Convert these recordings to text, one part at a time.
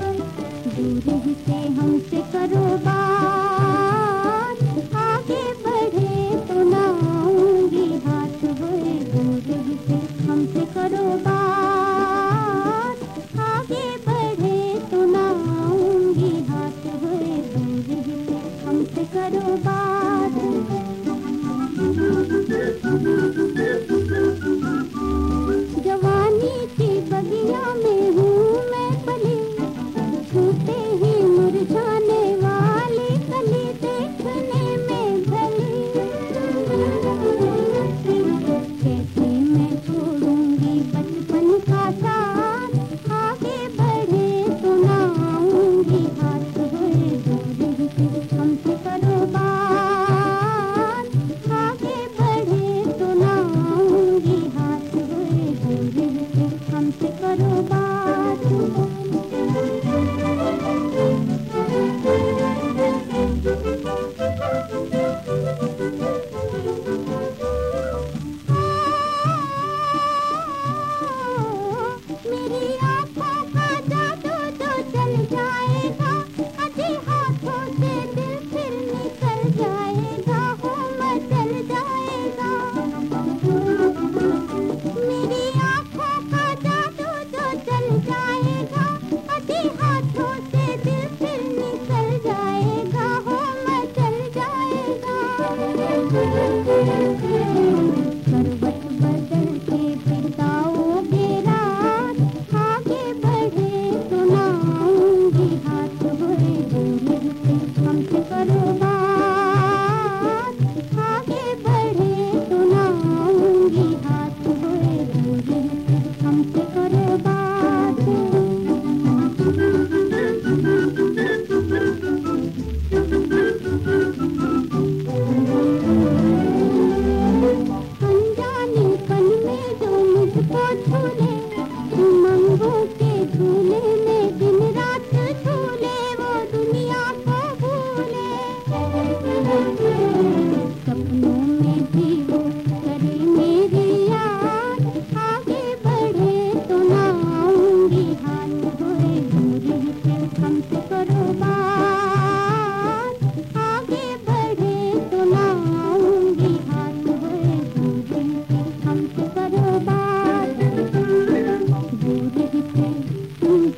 दूर से हमसे करो बात। बढ़े तो हाथ हुए से हमसे करो बढ़े तो हाथ हुए हमसे करो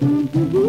Thank you.